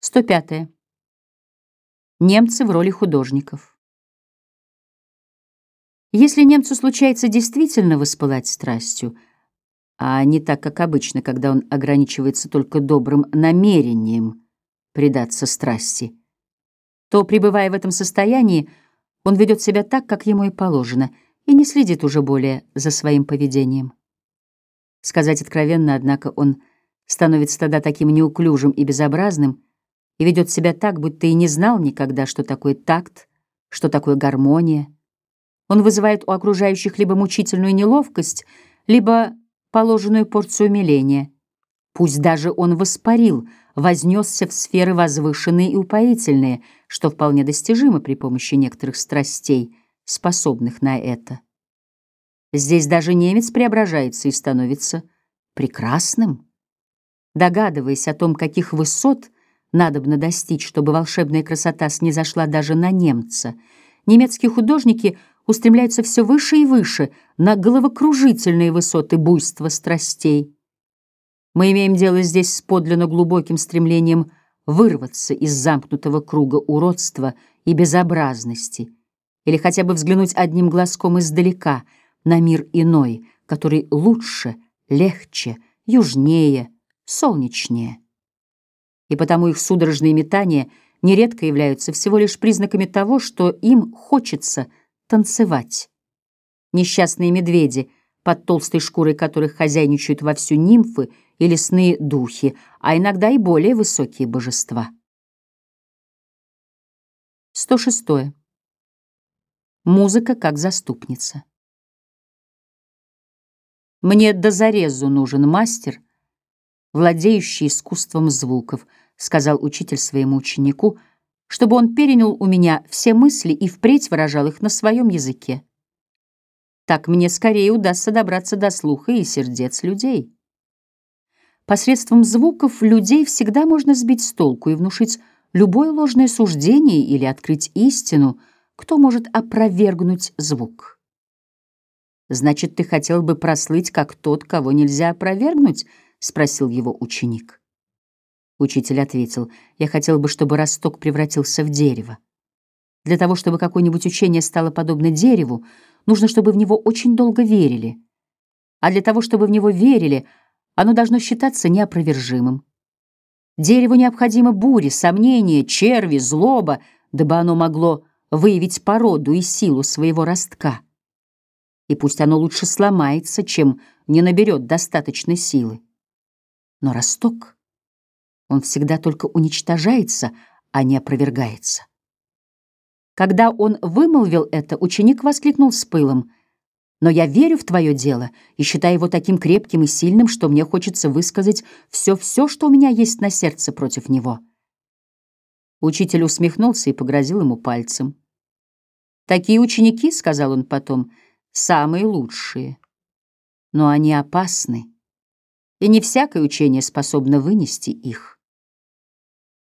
105. Немцы в роли художников. Если немцу случается действительно воспылать страстью, а не так, как обычно, когда он ограничивается только добрым намерением предаться страсти, то, пребывая в этом состоянии, он ведет себя так, как ему и положено, и не следит уже более за своим поведением. Сказать откровенно, однако, он становится тогда таким неуклюжим и безобразным и ведет себя так, будто и не знал никогда, что такое такт, что такое гармония. Он вызывает у окружающих либо мучительную неловкость, либо положенную порцию умиления. Пусть даже он воспарил, вознесся в сферы возвышенные и упоительные, что вполне достижимо при помощи некоторых страстей, способных на это. Здесь даже немец преображается и становится прекрасным. Догадываясь о том, каких высот надобно достичь, чтобы волшебная красота снизошла даже на немца, немецкие художники устремляются все выше и выше на головокружительные высоты буйства страстей. Мы имеем дело здесь с подлинно глубоким стремлением вырваться из замкнутого круга уродства и безобразности или хотя бы взглянуть одним глазком издалека — на мир иной, который лучше, легче, южнее, солнечнее. И потому их судорожные метания нередко являются всего лишь признаками того, что им хочется танцевать. Несчастные медведи, под толстой шкурой которых хозяйничают вовсю нимфы и лесные духи, а иногда и более высокие божества. 106. Музыка как заступница. Мне до зарезу нужен мастер, владеющий искусством звуков, сказал учитель своему ученику, чтобы он перенял у меня все мысли и впредь выражал их на своем языке. Так мне скорее удастся добраться до слуха и сердец людей. Посредством звуков людей всегда можно сбить с толку и внушить любое ложное суждение или открыть истину, кто может опровергнуть звук. Значит, ты хотел бы прослыть, как тот, кого нельзя опровергнуть? Спросил его ученик. Учитель ответил: Я хотел бы, чтобы росток превратился в дерево. Для того, чтобы какое-нибудь учение стало подобно дереву, нужно, чтобы в него очень долго верили. А для того, чтобы в него верили, оно должно считаться неопровержимым. Дереву необходимы бури, сомнения, черви, злоба, дабы оно могло выявить породу и силу своего ростка и пусть оно лучше сломается, чем не наберет достаточной силы. Но росток, он всегда только уничтожается, а не опровергается. Когда он вымолвил это, ученик воскликнул с пылом. «Но я верю в твое дело и считаю его таким крепким и сильным, что мне хочется высказать все-все, что у меня есть на сердце против него». Учитель усмехнулся и погрозил ему пальцем. «Такие ученики, — сказал он потом, — самые лучшие. Но они опасны, и не всякое учение способно вынести их.